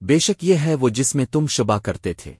بے شک یہ ہے وہ جس میں تم شبہ کرتے تھے۔